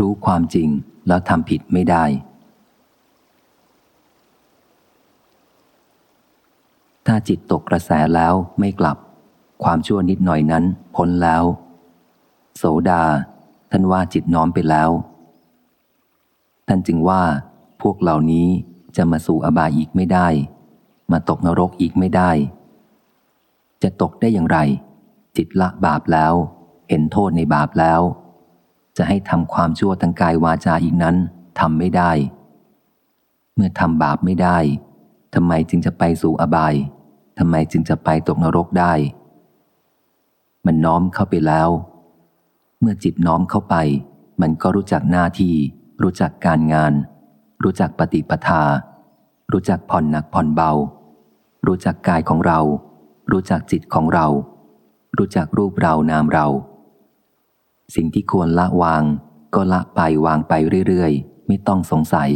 รู้ความจริงแล้วทำผิดไม่ได้ ถ้าจิตตกกระแสแล้วไม่กลับ ความชั่วนิดหน่อยนั้นพ้นแล้ว โสดา ท่านว่าจิตน้อมไปแล้ว ท่านจึงว่าพวกเหล่านี้จะมาสู่อบายอีกไม่ได้ มาตกนรกอีกไม่ได้ จะตกได้อย่างไร จิตละบาปแล้ว เห็นโทษในบาปแล้ว จะให้ทำความชั่วทางกายวาจาอีกนั้นทำไม่ได้ เมื่อทำบาปไม่ได้ทำไมจึงจะไปสู่อบายทำไมจึงจะไปตกนรกได้ มันน้อมเข้าไปแล้ว เมื่อจิตน้อมเข้าไป มันก็รู้จักหน้าที่ รู้จักการงาน รู้จักปฏิปทา รู้จักผ่อนหนักผ่อนเบา รู้จักกายของเรา รู้จักจิตของเรา รู้จักรูปเรานามเรา สิ่งที่ควรละวาง ก็ละไปวางไปเรื่อยๆ ไม่ต้องสงสัย